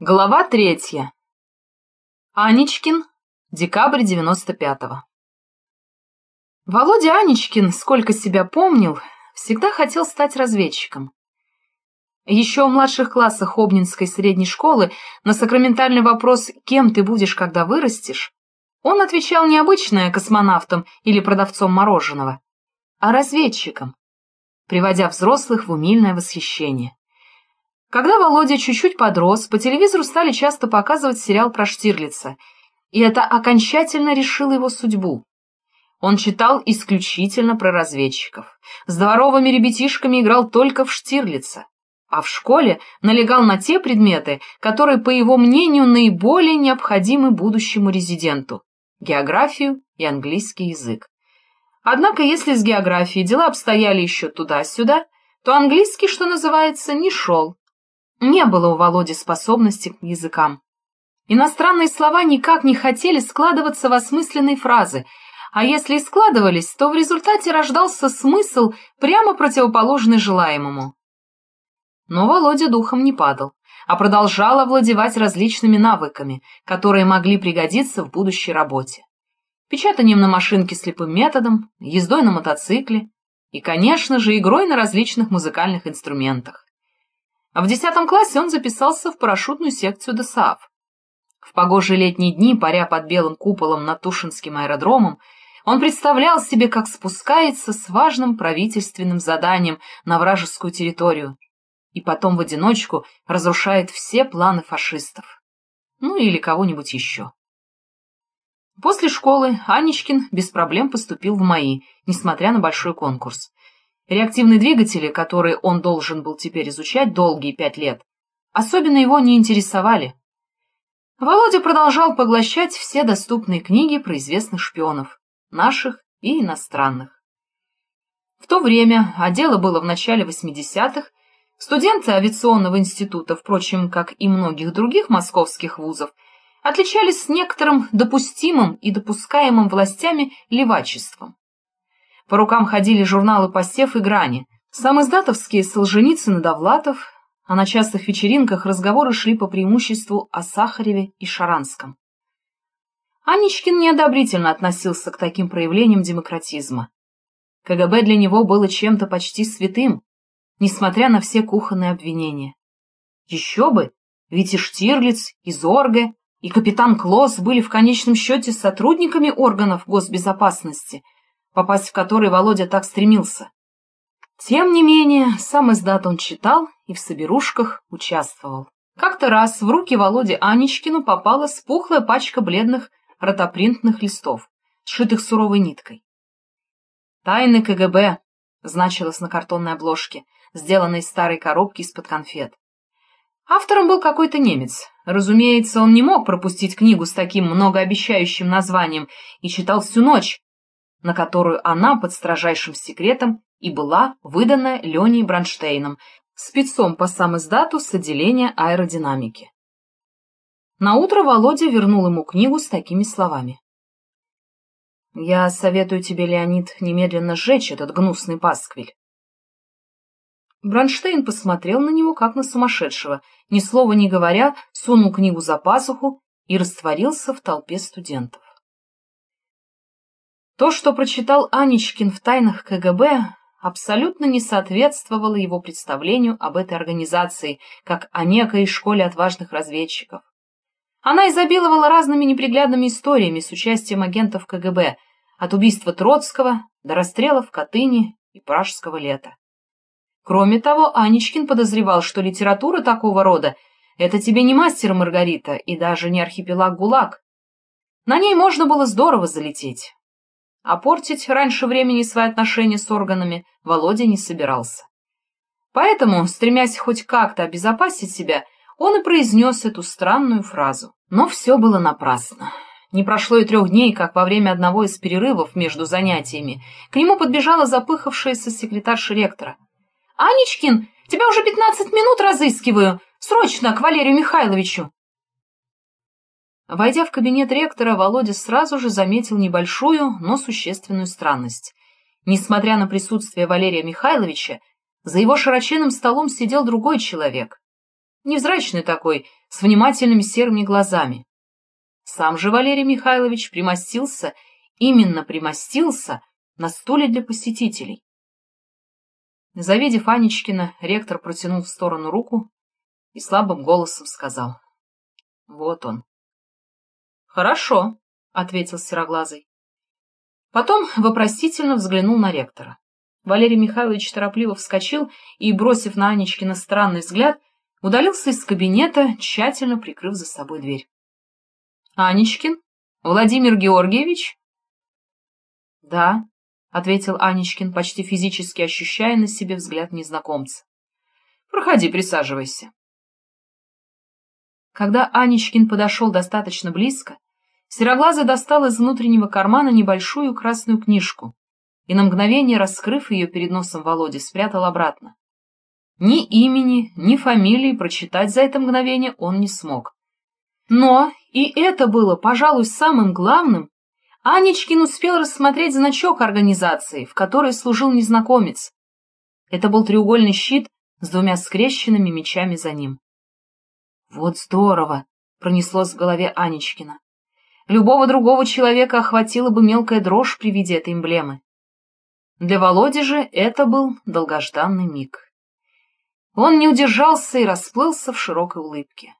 Глава третья. Анечкин. Декабрь девяносто пятого. Володя Анечкин, сколько себя помнил, всегда хотел стать разведчиком. Еще в младших классах Обнинской средней школы на сакраментальный вопрос «Кем ты будешь, когда вырастешь?» он отвечал не обычно космонавтом или продавцом мороженого, а разведчиком, приводя взрослых в умильное восхищение. Когда Володя чуть-чуть подрос, по телевизору стали часто показывать сериал про Штирлица, и это окончательно решило его судьбу. Он читал исключительно про разведчиков. С дворовыми ребятишками играл только в Штирлица, а в школе налегал на те предметы, которые, по его мнению, наиболее необходимы будущему резиденту — географию и английский язык. Однако, если с географией дела обстояли еще туда-сюда, то английский, что называется, не шел, не было у Володи способности к языкам. Иностранные слова никак не хотели складываться в осмысленные фразы, а если и складывались, то в результате рождался смысл, прямо противоположный желаемому. Но Володя духом не падал, а продолжал овладевать различными навыками, которые могли пригодиться в будущей работе. Печатанием на машинке слепым методом, ездой на мотоцикле и, конечно же, игрой на различных музыкальных инструментах. А в десятом классе он записался в парашютную секцию ДСАФ. В погожие летние дни, паря под белым куполом над Тушинским аэродромом, он представлял себе, как спускается с важным правительственным заданием на вражескую территорию и потом в одиночку разрушает все планы фашистов. Ну или кого-нибудь еще. После школы Анечкин без проблем поступил в МАИ, несмотря на большой конкурс. Реактивные двигатели, которые он должен был теперь изучать долгие пять лет, особенно его не интересовали. Володя продолжал поглощать все доступные книги про известных шпионов, наших и иностранных. В то время, а дело было в начале 80-х, студенты авиационного института, впрочем, как и многих других московских вузов, отличались некоторым допустимым и допускаемым властями левачеством. По рукам ходили журналы «Посев» и «Грани», сам издатовские Солженицын и Довлатов, а на частых вечеринках разговоры шли по преимуществу о Сахареве и Шаранском. Анечкин неодобрительно относился к таким проявлениям демократизма. КГБ для него было чем-то почти святым, несмотря на все кухонные обвинения. Еще бы, ведь и Штирлиц, и Зорге, и капитан Клосс были в конечном счете сотрудниками органов госбезопасности — попасть в который Володя так стремился. Тем не менее, сам издат он читал и в соберушках участвовал. Как-то раз в руки Володе Анечкину попала спухлая пачка бледных ротопринтных листов, сшитых суровой ниткой. «Тайны КГБ», — значилось на картонной обложке, сделанной из старой коробки из-под конфет. Автором был какой-то немец. Разумеется, он не мог пропустить книгу с таким многообещающим названием и читал всю ночь, на которую она под строжайшим секретом и была выдана Леней Бронштейном, спецом по самоиздату с отделения аэродинамики. Наутро Володя вернул ему книгу с такими словами. «Я советую тебе, Леонид, немедленно сжечь этот гнусный пасквиль». Бронштейн посмотрел на него, как на сумасшедшего, ни слова не говоря, сунул книгу за пазуху и растворился в толпе студентов. То, что прочитал Анечкин в тайнах КГБ, абсолютно не соответствовало его представлению об этой организации, как о некой школе отважных разведчиков. Она изобиловала разными неприглядными историями с участием агентов КГБ, от убийства Троцкого до расстрелов в Катыни и Пражского лета. Кроме того, Анечкин подозревал, что литература такого рода — это тебе не мастер Маргарита и даже не архипелаг ГУЛАГ. На ней можно было здорово залететь а портить раньше времени свои отношения с органами Володя не собирался. Поэтому, стремясь хоть как-то обезопасить себя, он и произнес эту странную фразу. Но все было напрасно. Не прошло и трех дней, как во время одного из перерывов между занятиями к нему подбежала запыхавшаяся секретарша ректора. «Анечкин, тебя уже пятнадцать минут разыскиваю! Срочно к Валерию Михайловичу!» Войдя в кабинет ректора, Володя сразу же заметил небольшую, но существенную странность. Несмотря на присутствие Валерия Михайловича, за его широченным столом сидел другой человек. невзрачный такой, с внимательными серыми глазами. Сам же Валерий Михайлович примостился, именно примостился, на стуле для посетителей. Завидев Анечкина, ректор протянул в сторону руку и слабым голосом сказал. — Вот он. — Хорошо, — ответил Сероглазый. Потом вопросительно взглянул на ректора. Валерий Михайлович торопливо вскочил и, бросив на Анечкина странный взгляд, удалился из кабинета, тщательно прикрыв за собой дверь. — Анечкин? Владимир Георгиевич? — Да, — ответил Анечкин, почти физически ощущая на себе взгляд незнакомца. — Проходи, присаживайся. Когда Анечкин подошел достаточно близко, Сероглазый достал из внутреннего кармана небольшую красную книжку и на мгновение, раскрыв ее перед носом Володи, спрятал обратно. Ни имени, ни фамилии прочитать за это мгновение он не смог. Но, и это было, пожалуй, самым главным, Анечкин успел рассмотреть значок организации, в которой служил незнакомец. Это был треугольный щит с двумя скрещенными мечами за ним. «Вот здорово!» — пронеслось в голове Анечкина. Любого другого человека охватила бы мелкая дрожь при виде этой эмблемы. Для Володи же это был долгожданный миг. Он не удержался и расплылся в широкой улыбке.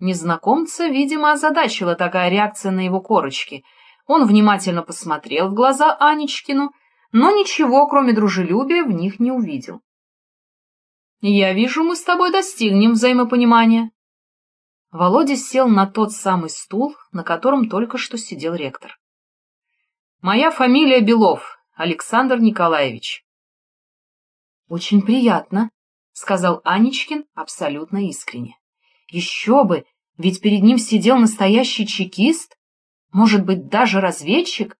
Незнакомца, видимо, озадачила такая реакция на его корочки — он внимательно посмотрел в глаза Анечкину, но ничего, кроме дружелюбия, в них не увидел. «Я вижу, мы с тобой достигнем взаимопонимания». Володя сел на тот самый стул, на котором только что сидел ректор. «Моя фамилия Белов, Александр Николаевич». «Очень приятно», — сказал Анечкин абсолютно искренне. «Еще бы, ведь перед ним сидел настоящий чекист, может быть, даже разведчик?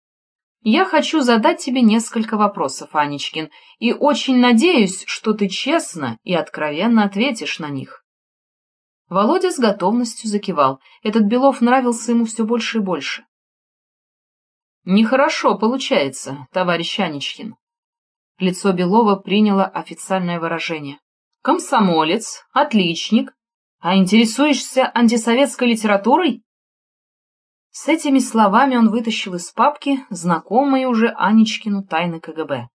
Я хочу задать тебе несколько вопросов, Анечкин, и очень надеюсь, что ты честно и откровенно ответишь на них. Володя с готовностью закивал. Этот Белов нравился ему все больше и больше. «Нехорошо получается, товарищ Анечкин». Лицо Белова приняло официальное выражение. «Комсомолец, отличник. А интересуешься антисоветской литературой?» С этими словами он вытащил из папки знакомые уже Анечкину тайны КГБ.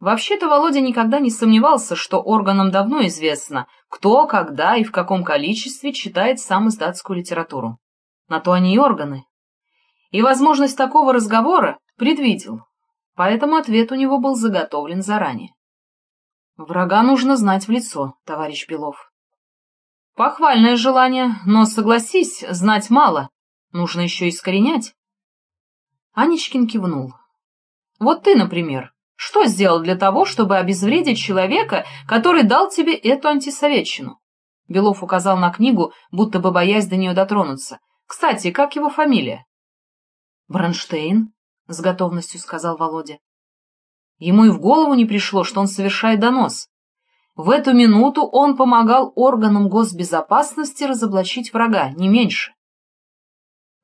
Вообще-то Володя никогда не сомневался, что органам давно известно, кто, когда и в каком количестве читает сам издатскую литературу. На то они и органы. И возможность такого разговора предвидел, поэтому ответ у него был заготовлен заранее. Врага нужно знать в лицо, товарищ Белов. Похвальное желание, но, согласись, знать мало, Нужно еще искоренять. Анечкин кивнул. Вот ты, например, что сделал для того, чтобы обезвредить человека, который дал тебе эту антисоветчину? Белов указал на книгу, будто бы боясь до нее дотронуться. Кстати, как его фамилия? Бронштейн, с готовностью сказал Володя. Ему и в голову не пришло, что он совершает донос. В эту минуту он помогал органам госбезопасности разоблачить врага, не меньше.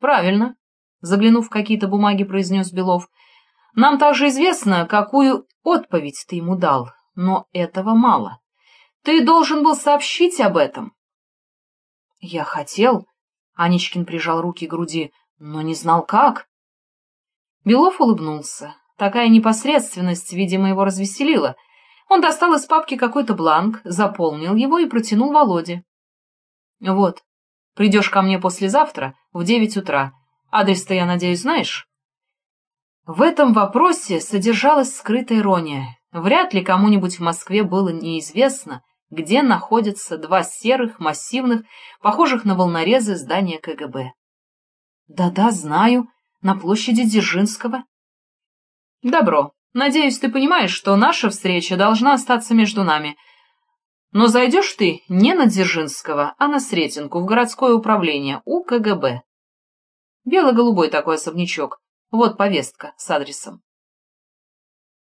Правильно, заглянув в какие-то бумаги, произнес Белов. Нам также известно, какую отповедь ты ему дал, но этого мало. Ты должен был сообщить об этом. Я хотел, Анечкин прижал руки к груди, но не знал как. Белов улыбнулся. Такая непосредственность, видимо, его развеселила. Он достал из папки какой-то бланк, заполнил его и протянул Володе. — Вот, Придешь ко мне послезавтра в девять утра. Адрес-то, я надеюсь, знаешь?» В этом вопросе содержалась скрытая ирония. Вряд ли кому-нибудь в Москве было неизвестно, где находятся два серых, массивных, похожих на волнорезы здания КГБ. «Да-да, знаю, на площади Дзержинского». «Добро. Надеюсь, ты понимаешь, что наша встреча должна остаться между нами, но зайдешь ты не на Дзержинского, а на Сретенку, в городское управление, у КГБ. Бело-голубой такой особнячок. Вот повестка с адресом.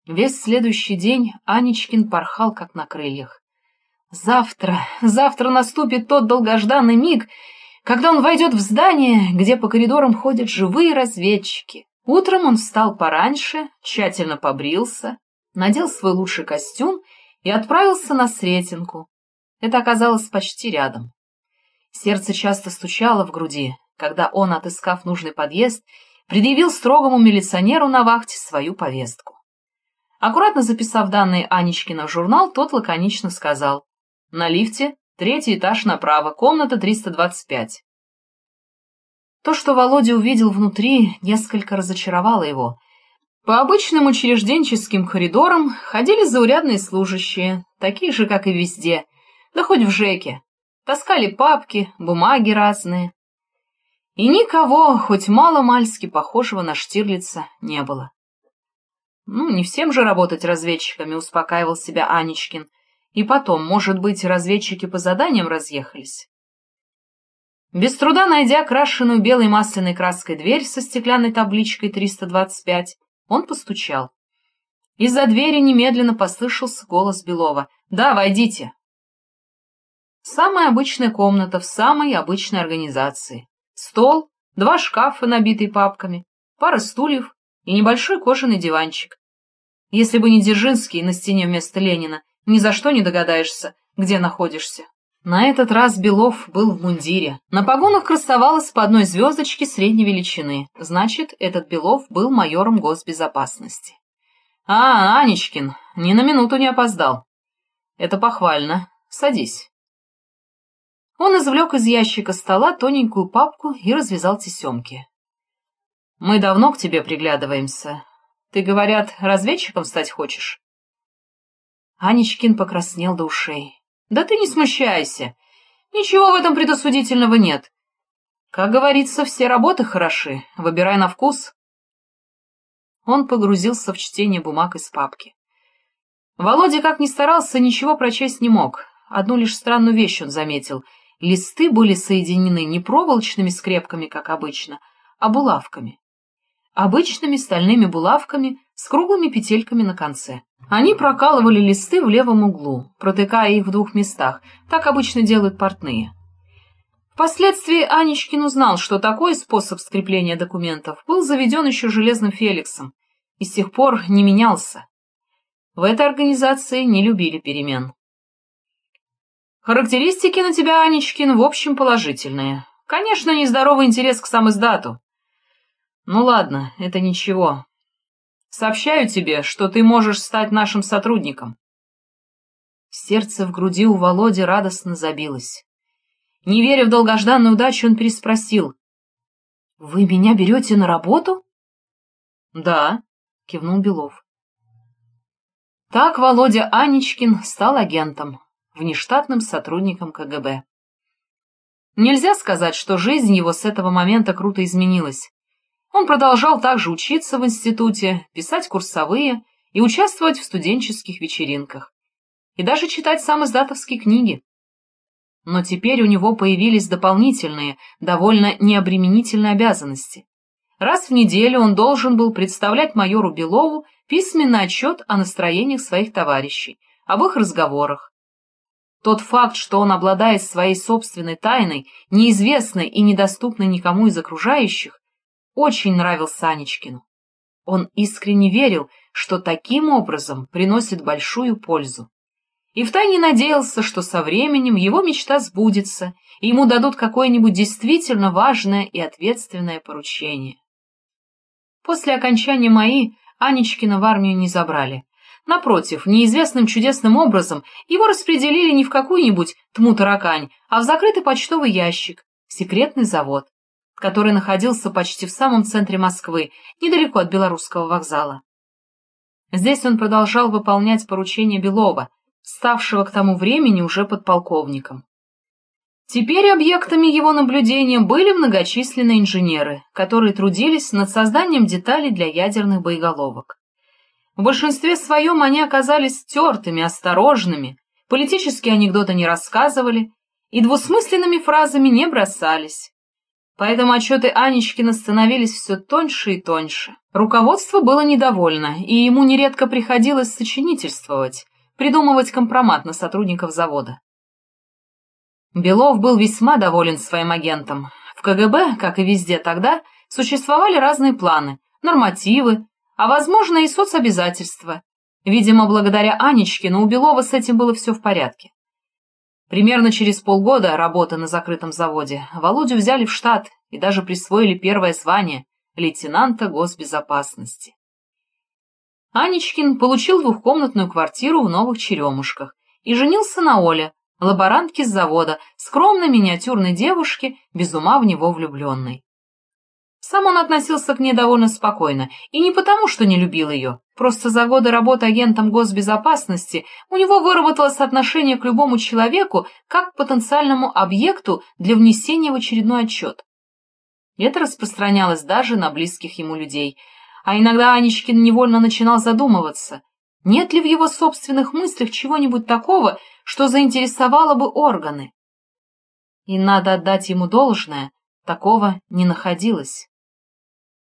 Весь следующий день Анечкин порхал, как на крыльях. Завтра, завтра наступит тот долгожданный миг, когда он войдет в здание, где по коридорам ходят живые разведчики. Утром он встал пораньше, тщательно побрился, надел свой лучший костюм и отправился на Сретенку. Это оказалось почти рядом. Сердце часто стучало в груди, когда он, отыскав нужный подъезд, предъявил строгому милиционеру на вахте свою повестку. Аккуратно записав данные Анечкина в журнал, тот лаконично сказал «На лифте, третий этаж направо, комната 325». То, что Володя увидел внутри, несколько разочаровало его. По обычным учрежденческим коридорам ходили заурядные служащие, такие же, как и везде, да хоть в ЖЭКе. Таскали папки, бумаги разные. И никого, хоть мало-мальски похожего на Штирлица, не было. Ну, не всем же работать разведчиками, успокаивал себя Анечкин. И потом, может быть, разведчики по заданиям разъехались. Без труда найдя крашеную белой масляной краской дверь со стеклянной табличкой 325, он постучал. Из-за двери немедленно послышался голос Белова. «Да, войдите!» Самая обычная комната в самой обычной организации. Стол, два шкафа, набитые папками, пара стульев и небольшой кожаный диванчик. Если бы не Дзержинский на стене вместо Ленина, ни за что не догадаешься, где находишься. На этот раз Белов был в мундире. На погонах красовалась по одной звездочке средней величины. Значит, этот Белов был майором госбезопасности. «А, Анечкин, ни на минуту не опоздал. Это похвально. Садись». Он извлек из ящика стола тоненькую папку и развязал тесемки. «Мы давно к тебе приглядываемся. Ты, говорят, разведчиком стать хочешь?» Анечкин покраснел до ушей. «Да ты не смущайся. Ничего в этом предосудительного нет. Как говорится, все работы хороши. Выбирай на вкус». Он погрузился в чтение бумаг из папки. Володя, как ни старался, ничего прочесть не мог. Одну лишь странную вещь он заметил — Листы были соединены не проволочными скрепками, как обычно, а булавками. Обычными стальными булавками с круглыми петельками на конце. Они прокалывали листы в левом углу, протыкая их в двух местах, так обычно делают портные. Впоследствии Анечкин узнал, что такой способ скрепления документов был заведен еще Железным Феликсом и с тех пор не менялся. В этой организации не любили перемен. Характеристики на тебя, Анечкин, в общем положительные. Конечно, нездоровый интерес к самоиздату. Ну ладно, это ничего. Сообщаю тебе, что ты можешь стать нашим сотрудником. Сердце в груди у Володи радостно забилось. Не веря в долгожданную удачу, он переспросил. — Вы меня берете на работу? — Да, — кивнул Белов. Так Володя Анечкин стал агентом внештатным сотрудником КГБ. Нельзя сказать, что жизнь его с этого момента круто изменилась. Он продолжал также учиться в институте, писать курсовые и участвовать в студенческих вечеринках. И даже читать сам издатовские книги. Но теперь у него появились дополнительные, довольно необременительные обязанности. Раз в неделю он должен был представлять майору Белову письменный отчет о настроениях своих товарищей, об их разговорах, тот факт, что он обладает своей собственной тайной, неизвестной и недоступной никому из окружающих, очень нравился Анечкину. Он искренне верил, что таким образом приносит большую пользу. И втайне надеялся, что со временем его мечта сбудется, и ему дадут какое-нибудь действительно важное и ответственное поручение. После окончания МАИ Анечкина в армию не забрали, Напротив, неизвестным чудесным образом его распределили не в какую-нибудь тму-таракань, а в закрытый почтовый ящик, секретный завод, который находился почти в самом центре Москвы, недалеко от Белорусского вокзала. Здесь он продолжал выполнять поручения Белова, ставшего к тому времени уже подполковником. Теперь объектами его наблюдения были многочисленные инженеры, которые трудились над созданием деталей для ядерных боеголовок. В большинстве своем они оказались стертыми, осторожными, политические анекдоты не рассказывали и двусмысленными фразами не бросались. Поэтому отчеты Анечкина становились все тоньше и тоньше. Руководство было недовольно, и ему нередко приходилось сочинительствовать, придумывать компромат на сотрудников завода. Белов был весьма доволен своим агентом. В КГБ, как и везде тогда, существовали разные планы, нормативы, а, возможно, и соцобязательства. Видимо, благодаря Анечкину у Белова с этим было все в порядке. Примерно через полгода работы на закрытом заводе Володю взяли в штат и даже присвоили первое звание лейтенанта госбезопасности. Анечкин получил двухкомнатную квартиру в Новых Черемушках и женился на Оле, лаборантке с завода, скромной миниатюрной девушке, без ума в него влюбленной. Сам он относился к ней довольно спокойно, и не потому, что не любил ее, просто за годы работы агентом госбезопасности у него выработалось отношение к любому человеку как к потенциальному объекту для внесения в очередной отчет. Это распространялось даже на близких ему людей, а иногда Анечкин невольно начинал задумываться, нет ли в его собственных мыслях чего-нибудь такого, что заинтересовало бы органы. И надо отдать ему должное, такого не находилось.